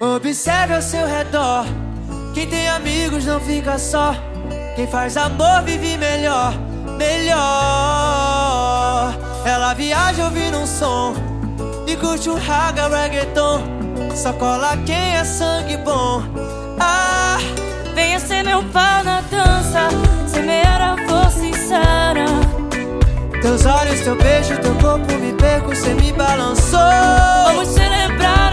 Observe ao seu redor. Quem tem amigos não fica só. Quem faz amor vive melhor, melhor. Ela viaja ouvindo um som e curte um raga reggaeton. Só cola quem é sangue bom. Ah, venha ser meu pau Teus olhos, teu beijo, teu corpo me perco, cê me balançou. Vamos celebrar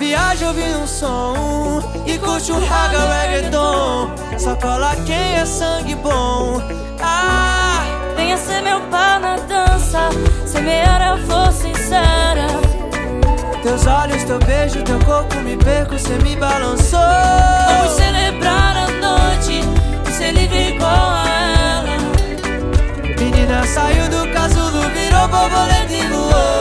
viagem ouvi um som E curte um raga reggaeton. Só cola quem é sangue bom. Ah, venha ser meu par na dança Semear eu vou sincera. Teus olhos, teu beijo, teu corpo me perco Cê me balançou. Vamos celebrar a noite E ser livre igual a ela. Menina saiu do casulo Virou borboleta e voou.